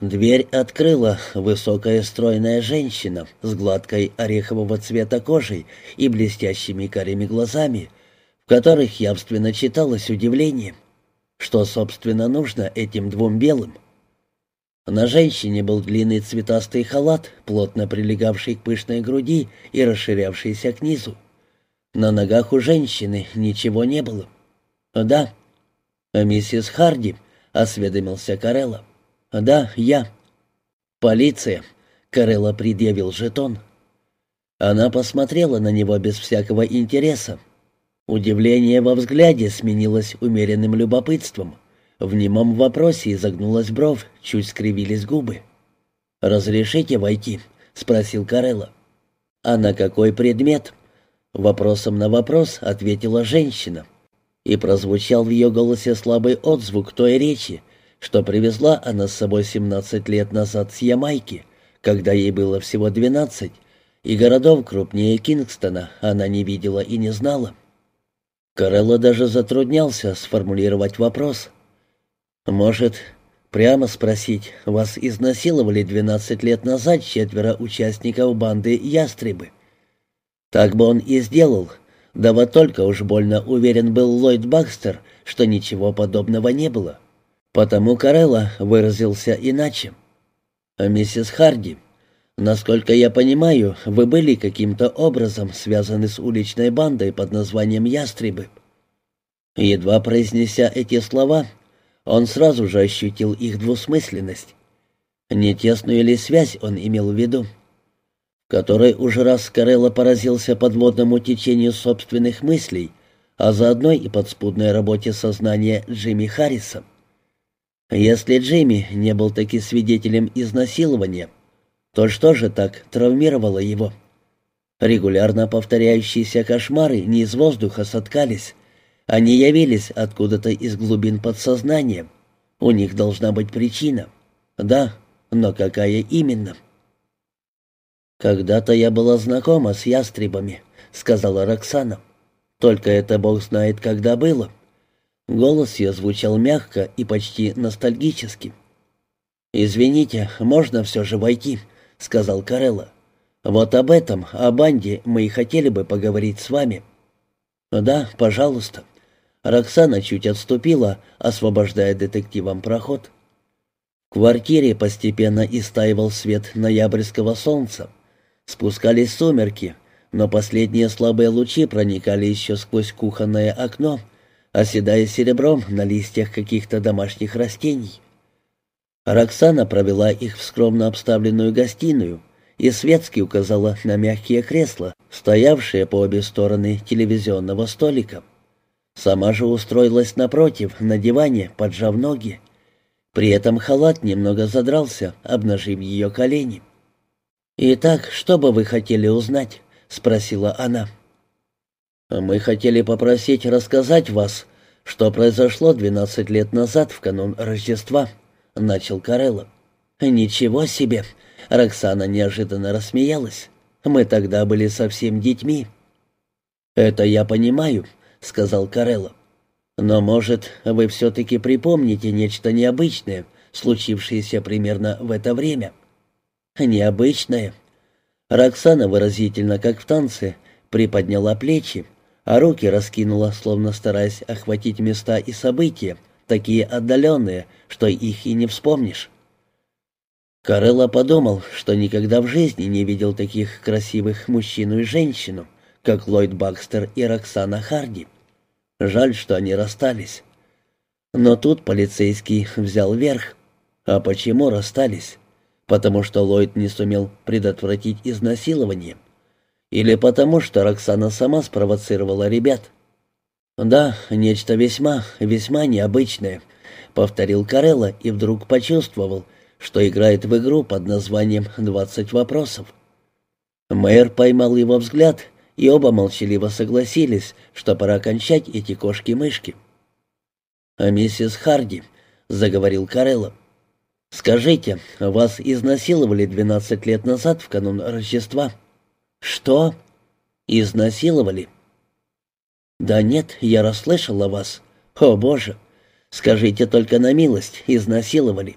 Дверь открыла высокая стройная женщина с гладкой орехового цвета кожей и блестящими карими глазами, в которых явственно читалось удивление. Что, собственно, нужно этим двум белым? На женщине был длинный цветастый халат, плотно прилегавший к пышной груди и расширявшийся к низу. На ногах у женщины ничего не было. «Да». «Миссис Харди», — осведомился Карелла. «Да, я». «Полиция», — Карелла предъявил жетон. Она посмотрела на него без всякого интереса. Удивление во взгляде сменилось умеренным любопытством. В немом вопросе изогнулась бровь, чуть скривились губы. «Разрешите войти?» — спросил Карелла. «А на какой предмет?» Вопросом на вопрос ответила женщина. И прозвучал в ее голосе слабый отзвук той речи, что привезла она с собой 17 лет назад с Ямайки, когда ей было всего 12, и городов крупнее Кингстона она не видела и не знала. Карелло даже затруднялся сформулировать вопрос. «Может, прямо спросить, вас изнасиловали 12 лет назад четверо участников банды «Ястребы»?» Так бы он и сделал, да вот только уж больно уверен был Ллойд Бакстер, что ничего подобного не было. Потому Карелла выразился иначе. «Миссис Харди, насколько я понимаю, вы были каким-то образом связаны с уличной бандой под названием «Ястребы». Едва произнеся эти слова, он сразу же ощутил их двусмысленность. Не тесную ли связь он имел в виду? Которой уже раз Карелла поразился подводному течению собственных мыслей, а заодно и подспудной работе сознания Джимми Харриса. Если Джимми не был таки свидетелем изнасилования, то что же так травмировало его? Регулярно повторяющиеся кошмары не из воздуха соткались. Они явились откуда-то из глубин подсознания. У них должна быть причина. Да, но какая именно? «Когда-то я была знакома с ястребами», — сказала Роксана. «Только это бог знает, когда было. Голос ее звучал мягко и почти ностальгически. «Извините, можно все же войти», — сказал Карелла. «Вот об этом, о банде, мы и хотели бы поговорить с вами». «Да, пожалуйста». Роксана чуть отступила, освобождая детективам проход. В квартире постепенно истаивал свет ноябрьского солнца. Спускались сумерки, но последние слабые лучи проникали еще сквозь кухонное окно — оседая серебром на листьях каких-то домашних растений. Роксана провела их в скромно обставленную гостиную и светски указала на мягкие кресла, стоявшие по обе стороны телевизионного столика. Сама же устроилась напротив, на диване, поджав ноги. При этом халат немного задрался, обнажив ее колени. «Итак, что бы вы хотели узнать?» — спросила она. «Мы хотели попросить рассказать вас, что произошло 12 лет назад в канун Рождества», — начал Карелло. «Ничего себе!» — Роксана неожиданно рассмеялась. «Мы тогда были совсем детьми». «Это я понимаю», — сказал Карелло. «Но, может, вы все-таки припомните нечто необычное, случившееся примерно в это время?» «Необычное?» Роксана выразительно, как в танце, приподняла плечи, а руки раскинула, словно стараясь охватить места и события, такие отдаленные, что их и не вспомнишь. Карелла подумал, что никогда в жизни не видел таких красивых мужчину и женщину, как Ллойд Бакстер и Роксана Харди. Жаль, что они расстались. Но тут полицейский взял верх. А почему расстались? Потому что Ллойд не сумел предотвратить изнасилование. Или потому, что Роксана сама спровоцировала ребят? «Да, нечто весьма, весьма необычное», — повторил Карелла и вдруг почувствовал, что играет в игру под названием «Двадцать вопросов». Мэр поймал его взгляд, и оба молчаливо согласились, что пора кончать эти кошки-мышки. «А миссис Харди», — заговорил Карелла, — «скажите, вас изнасиловали двенадцать лет назад в канун Рождества?» «Что? Изнасиловали?» «Да нет, я расслышала вас. О, Боже! Скажите только на милость, изнасиловали.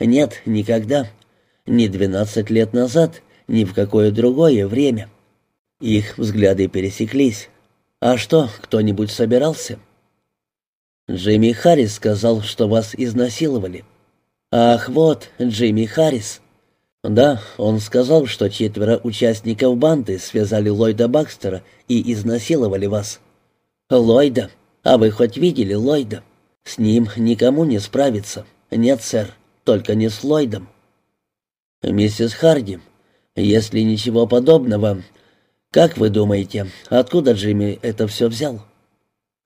Нет, никогда. Ни двенадцать лет назад, ни в какое другое время. Их взгляды пересеклись. А что, кто-нибудь собирался? Джимми Харрис сказал, что вас изнасиловали. Ах, вот, Джимми Харрис. Да, он сказал, что четверо участников банды связали Ллойда Бакстера и изнасиловали вас. Ллойда? А вы хоть видели Ллойда? С ним никому не справиться. Нет, сэр, только не с Ллойдом. Миссис Харди, если ничего подобного, как вы думаете, откуда Джимми это все взял?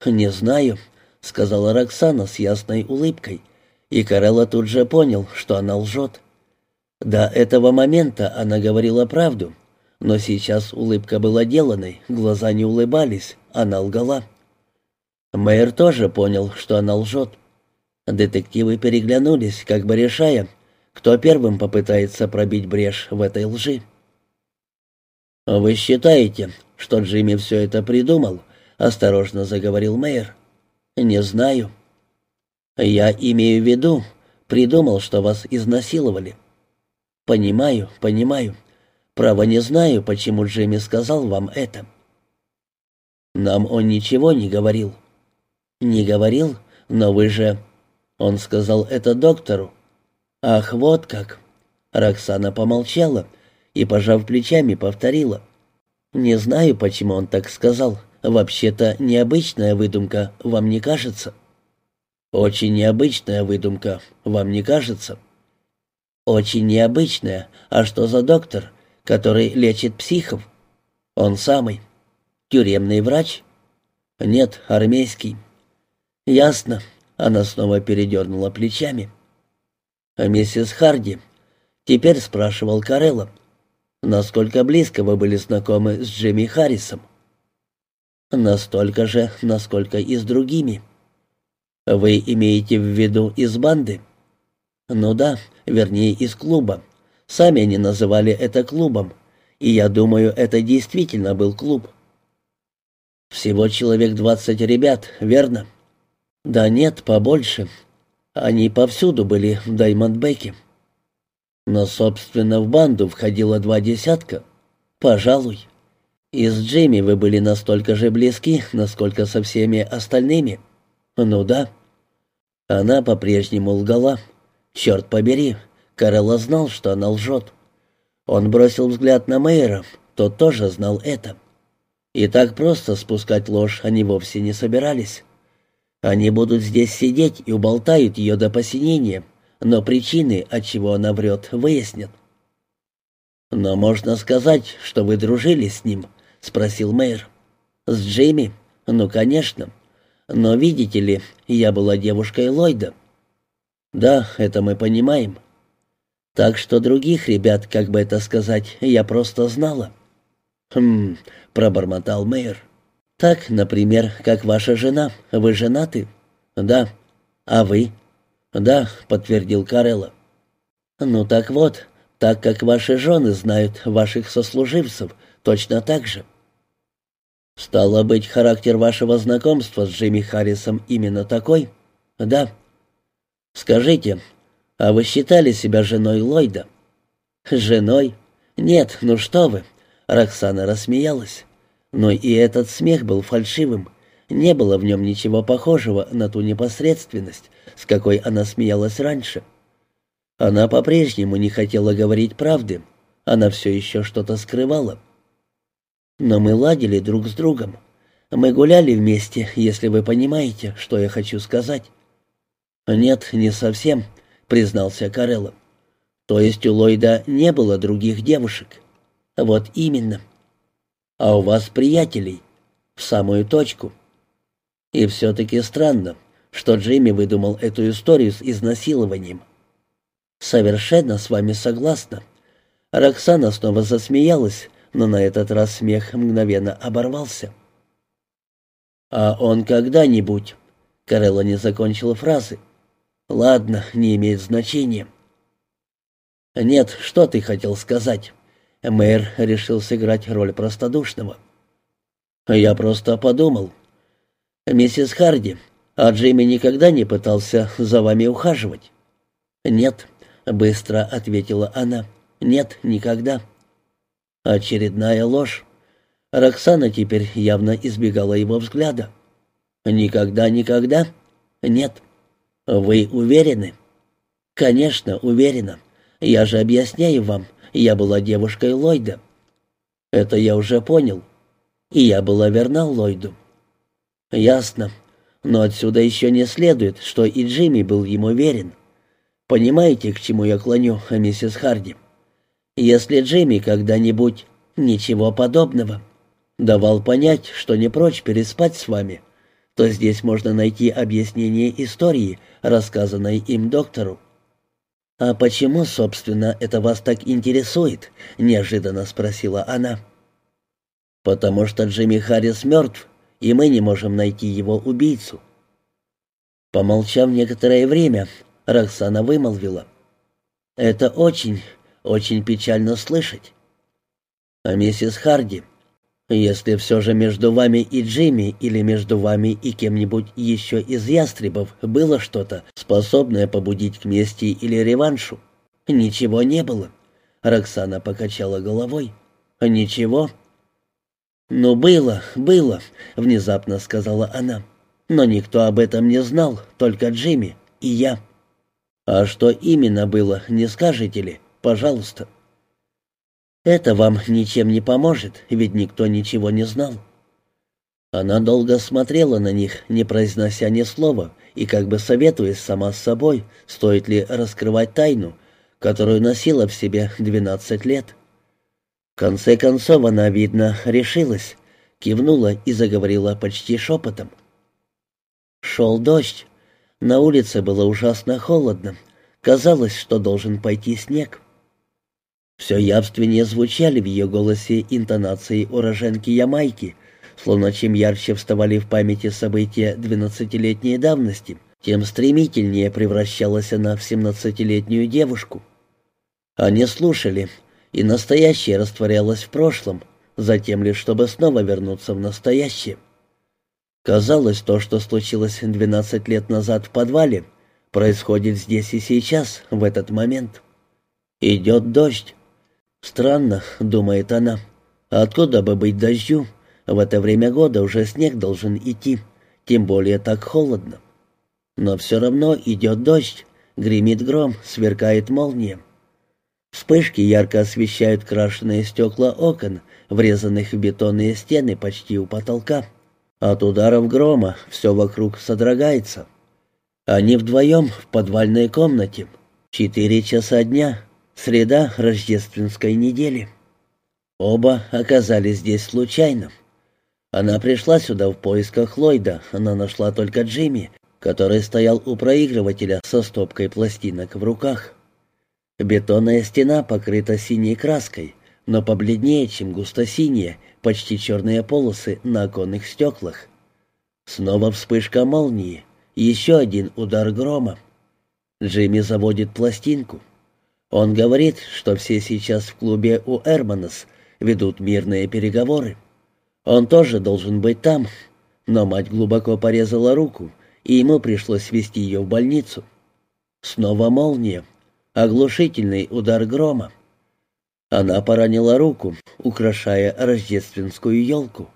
Не знаю, сказала Роксана с ясной улыбкой, и Карелла тут же понял, что она лжет. До этого момента она говорила правду, но сейчас улыбка была деланной, глаза не улыбались, она лгала. Мэр тоже понял, что она лжет. Детективы переглянулись, как бы решая, кто первым попытается пробить брешь в этой лжи. «Вы считаете, что Джимми все это придумал?» — осторожно заговорил мэр. «Не знаю». «Я имею в виду, придумал, что вас изнасиловали». «Понимаю, понимаю. Право не знаю, почему Джимми сказал вам это». «Нам он ничего не говорил». «Не говорил? Но вы же...» Он сказал это доктору. «Ах, вот как!» Роксана помолчала и, пожав плечами, повторила. «Не знаю, почему он так сказал. Вообще-то необычная выдумка, вам не кажется?» «Очень необычная выдумка, вам не кажется?» «Очень необычная. А что за доктор, который лечит психов?» «Он самый. Тюремный врач?» «Нет, армейский». «Ясно». Она снова передернула плечами. «А миссис Харди?» Теперь спрашивал Карелла. «Насколько близко вы были знакомы с Джимми Харрисом?» Настолько же, насколько и с другими. Вы имеете в виду из банды? Ну да, вернее, из клуба. Сами они называли это клубом, и я думаю, это действительно был клуб. Всего человек двадцать ребят, верно? Да нет, побольше. Они повсюду были в Даймондбеке. Но, собственно, в банду входило два десятка. Пожалуй. И с Джимми вы были настолько же близки, насколько со всеми остальными. Ну да. Она по-прежнему лгала. Черт побери, Карелла знал, что она лжет. Он бросил взгляд на Мейера, тот тоже знал это. И так просто спускать ложь они вовсе не собирались. Они будут здесь сидеть и уболтают ее до посинения, но причины, от чего она врет, выяснят. Но можно сказать, что вы дружили с ним, — спросил мэр. «С Джейми? Ну, конечно. Но, видите ли, я была девушкой Ллойда». «Да, это мы понимаем». «Так что других ребят, как бы это сказать, я просто знала». «Хм...» — пробормотал мэр. «Так, например, как ваша жена. Вы женаты?» «Да». «А вы?» «Да», — подтвердил Карелла. «Ну так вот, так как ваши жены знают ваших сослуживцев, точно так же». «Стало быть, характер вашего знакомства с Джимми Харрисом именно такой?» «Да». «Скажите, а вы считали себя женой Ллойда?» «Женой? Нет, ну что вы!» Роксана рассмеялась. Но и этот смех был фальшивым. Не было в нем ничего похожего на ту непосредственность, с какой она смеялась раньше. Она по-прежнему не хотела говорить правды. Она все еще что-то скрывала. Но мы ладили друг с другом. Мы гуляли вместе, если вы понимаете, что я хочу сказать. Нет, не совсем, признался Карелло. То есть у Ллойда не было других девушек. Вот именно. А у вас приятелей. В самую точку. И все-таки странно, что Джимми выдумал эту историю с изнасилованием. Совершенно с вами согласна. Роксана снова засмеялась, но на этот раз смех мгновенно оборвался. «А он когда-нибудь...» Карелла не закончила фразы. «Ладно, не имеет значения». «Нет, что ты хотел сказать?» Мэр решил сыграть роль простодушного. «Я просто подумал. Миссис Харди, а Джимми никогда не пытался за вами ухаживать?» «Нет, — быстро ответила она. «Нет, никогда». Очередная ложь. Роксана теперь явно избегала его взгляда. «Никогда, никогда?» «Нет». «Вы уверены?» «Конечно, уверена. Я же объясняю вам, я была девушкой Ллойда». «Это я уже понял. И я была верна Ллойду». «Ясно. Но отсюда еще не следует, что и Джимми был ему верен. Понимаете, к чему я клоню, миссис Харди? Если Джимми когда-нибудь ничего подобного давал понять, что не прочь переспать с вами, то здесь можно найти объяснение истории, рассказанной им доктору. «А почему, собственно, это вас так интересует?» — неожиданно спросила она. «Потому что Джимми Харрис мертв, и мы не можем найти его убийцу». Помолчав некоторое время, Роксана вымолвила. «Это очень, очень печально слышать. А миссис Харди, если все же между вами и Джимми или между вами и кем-нибудь еще из ястребов было что-то, способное побудить к мести или реваншу, ничего не было. Роксана покачала головой. «Ничего?» «Ну, было, было», — внезапно сказала она. «Но никто об этом не знал, только Джимми и я». «А что именно было, не скажете ли? Пожалуйста». Это вам ничем не поможет, ведь никто ничего не знал. Она долго смотрела на них, не произнося ни слова, и как бы советуясь сама с собой, стоит ли раскрывать тайну, которую носила в себе двенадцать лет. В конце концов она, видно, решилась, кивнула и заговорила почти шепотом. Шел дождь. На улице было ужасно холодно. Казалось, что должен пойти снег. Все явственнее звучали в ее голосе интонации уроженки Ямайки, словно чем ярче вставали в памяти события двенадцатилетней давности, тем стремительнее превращалась она в семнадцатилетнюю девушку. Они слушали, и настоящее растворялось в прошлом, затем лишь чтобы снова вернуться в настоящее. Казалось, то, что случилось двенадцать лет назад в подвале, происходит здесь и сейчас, в этот момент. Идет дождь. «Странно», — думает она, — «откуда бы быть дождю? В это время года уже снег должен идти, тем более так холодно». Но все равно идет дождь, гремит гром, сверкает молния. Вспышки ярко освещают крашеные стекла окон, врезанных в бетонные стены почти у потолка. От ударов грома все вокруг содрогается. Они вдвоем в подвальной комнате. Четыре часа дня, Среда рождественской недели. Оба оказались здесь случайно. Она пришла сюда в поисках Ллойда, она нашла только Джимми, который стоял у проигрывателя со стопкой пластинок в руках. Бетонная стена покрыта синей краской, но побледнее, чем густо-синие, почти черные полосы на оконных стеклах. Снова вспышка молнии, еще один удар грома. Джимми заводит пластинку — он говорит, что все сейчас в клубе у Эрманес ведут мирные переговоры. Он тоже должен быть там, но мать глубоко порезала руку, и ему пришлось везти ее в больницу. Снова молния, оглушительный удар грома. Она поранила руку, украшая рождественскую елку.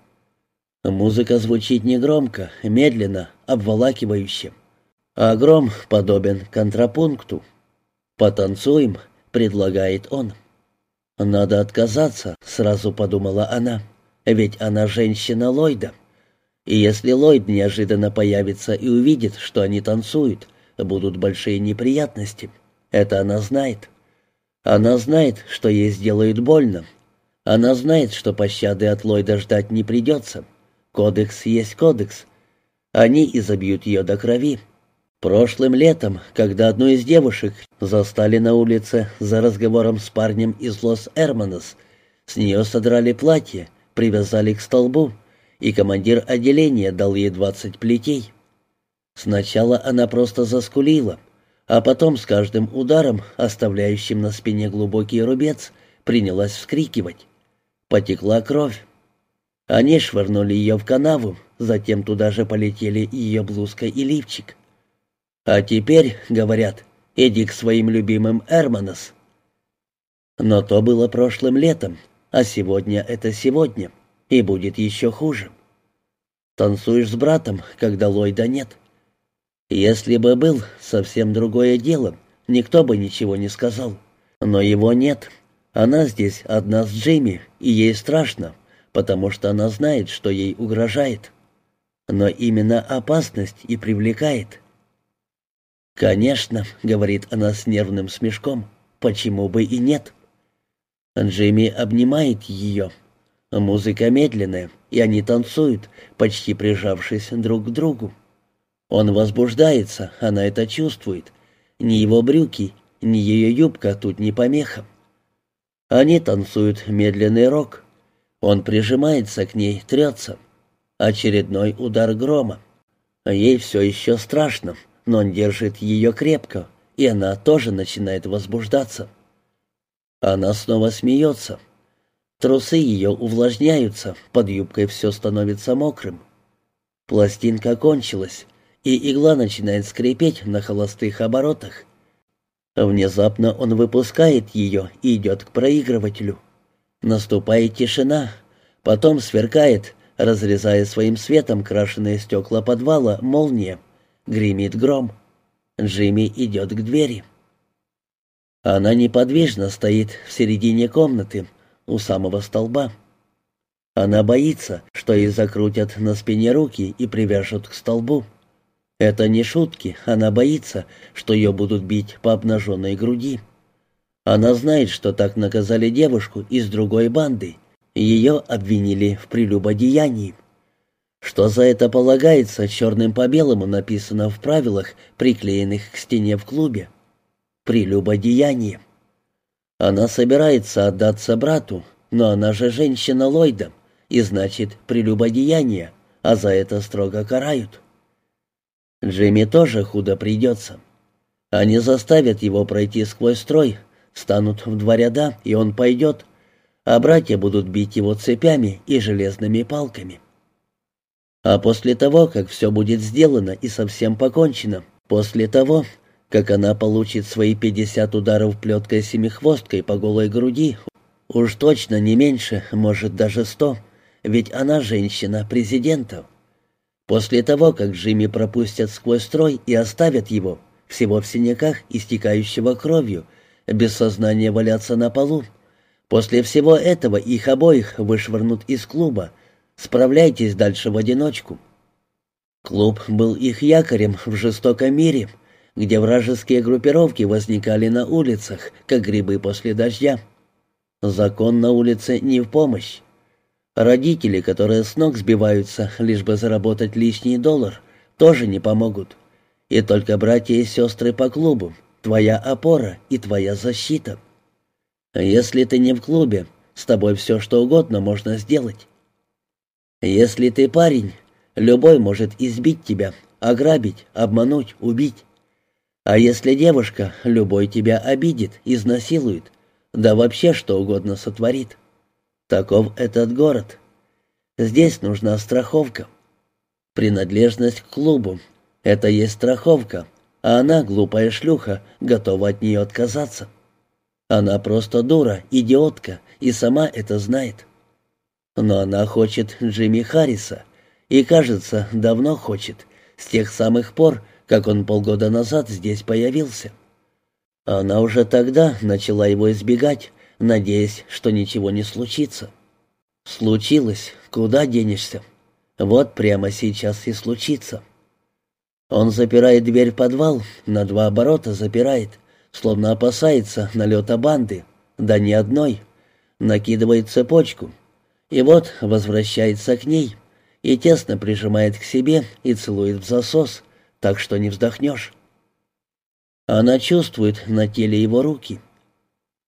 Музыка звучит негромко, медленно, обволакивающе. А гром подобен контрапункту. «Потанцуем», — предлагает он. «Надо отказаться», — сразу подумала она, — «ведь она женщина Ллойда. И если Ллойд неожиданно появится и увидит, что они танцуют, будут большие неприятности. Это она знает. Она знает, что ей сделают больно. Она знает, что пощады от Ллойда ждать не придется. Кодекс есть кодекс. Они изобьют ее до крови. Прошлым летом, когда одну из девушек застали на улице за разговором с парнем из Лос-Эрманос, с нее содрали платье, привязали к столбу, и командир отделения дал ей двадцать плетей. Сначала она просто заскулила, а потом с каждым ударом, оставляющим на спине глубокий рубец, принялась вскрикивать. Потекла кровь. Они швырнули ее в канаву, затем туда же полетели ее блузка и лифчик. А теперь, говорят, Иди к своим любимым Эрманос. Но то было прошлым летом, а сегодня это сегодня, и будет еще хуже. Танцуешь с братом, когда Ллойда нет. Если бы был совсем другое дело, никто бы ничего не сказал. Но его нет. Она здесь одна с Джимми, и ей страшно, потому что она знает, что ей угрожает. Но именно опасность и привлекает. «Конечно», — говорит она с нервным смешком, — «почему бы и нет?» Джимми обнимает ее. Музыка медленная, и они танцуют, почти прижавшись друг к другу. Он возбуждается, она это чувствует. Ни его брюки, ни ее юбка тут не помеха. Они танцуют медленный рок. Он прижимается к ней, трется. Очередной удар грома. Ей все еще страшно, но он держит ее крепко, и она тоже начинает возбуждаться. Она снова смеется. Трусы ее увлажняются, под юбкой все становится мокрым. Пластинка кончилась, и игла начинает скрипеть на холостых оборотах. Внезапно он выпускает ее и идет к проигрывателю. Наступает тишина, потом сверкает, разрезая своим светом крашеные стекла подвала, молния. Гремит гром. Джимми идет к двери. Она неподвижно стоит в середине комнаты, у самого столба. Она боится, что ей закрутят на спине руки и привяжут к столбу. Это не шутки, она боится, что ее будут бить по обнаженной груди. Она знает, что так наказали девушку из другой банды. Ее обвинили в прелюбодеянии. Что за это полагается, черным по белому написано в правилах, приклеенных к стене в клубе. Прелюбодеяние. Она собирается отдаться брату, но она же женщина Ллойда, и значит прелюбодеяние, а за это строго карают. Джимми тоже худо придется. Они заставят его пройти сквозь строй, встанут в два ряда, и он пойдет, а братья будут бить его цепями и железными палками. А после того, как все будет сделано и совсем покончено, после того, как она получит свои пятьдесят ударов плеткой-семихвосткой по голой груди, уж точно не меньше, может даже сто, ведь она женщина президента. После того, как Джимми пропустят сквозь строй и оставят его, всего в синяках, истекающего кровью, без сознания валяться на полу, после всего этого их обоих вышвырнут из клуба, справляйтесь дальше в одиночку. Клуб был их якорем в жестоком мире, где вражеские группировки возникали на улицах, как грибы после дождя. Закон на улице не в помощь. Родители, которые с ног сбиваются, лишь бы заработать лишний доллар, тоже не помогут. И только братья и сестры по клубу, твоя опора и твоя защита. Если ты не в клубе, с тобой все что угодно можно сделать. Если ты парень, любой может избить тебя, ограбить, обмануть, убить. А если девушка, любой тебя обидит, изнасилует, да вообще что угодно сотворит. Таков этот город. Здесь нужна страховка. Принадлежность к клубу — это есть страховка, а она, глупая шлюха, готова от нее отказаться. Она просто дура, идиотка, и сама это знает. Но она хочет Джимми Харриса, и, кажется, давно хочет, с тех самых пор, как он полгода назад здесь появился. Она уже тогда начала его избегать, надеясь, что ничего не случится. Случилось, куда денешься? Вот прямо сейчас и случится. Он запирает дверь в подвал, на два оборота запирает, словно опасается налета банды, да не одной. Накидывает цепочку. И вот возвращается к ней и тесно прижимает к себе и целует в засос, так что не вздохнешь. Она чувствует на теле его руки —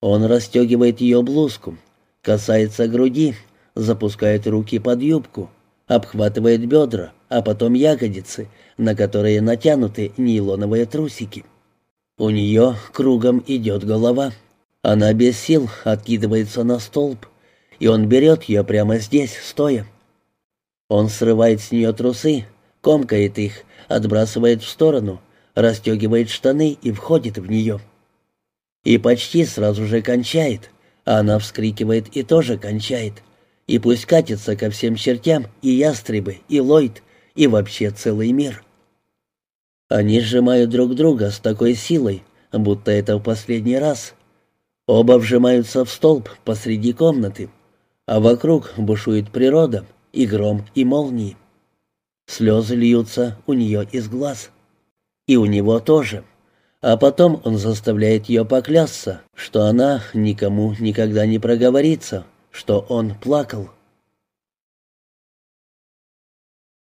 он расстегивает ее блузку, касается груди, запускает руки под юбку, обхватывает бедра, а потом ягодицы, на которые натянуты нейлоновые трусики. У нее кругом идет голова. Она без сил откидывается на столб, и он берет ее прямо здесь, стоя. Он срывает с нее трусы, комкает их, отбрасывает в сторону, расстегивает штаны и входит в нее. И почти сразу же кончает, а она вскрикивает и тоже кончает. И пусть катится ко всем чертям и ястребы, и Ллойд, и вообще целый мир. Они сжимают друг друга с такой силой, будто это в последний раз. Оба вжимаются в столб посреди комнаты, а вокруг бушует природа, и гром, и молнии. Слезы льются у нее из глаз. И у него тоже. А потом он заставляет ее поклясться, что она никому никогда не проговорится, что он плакал.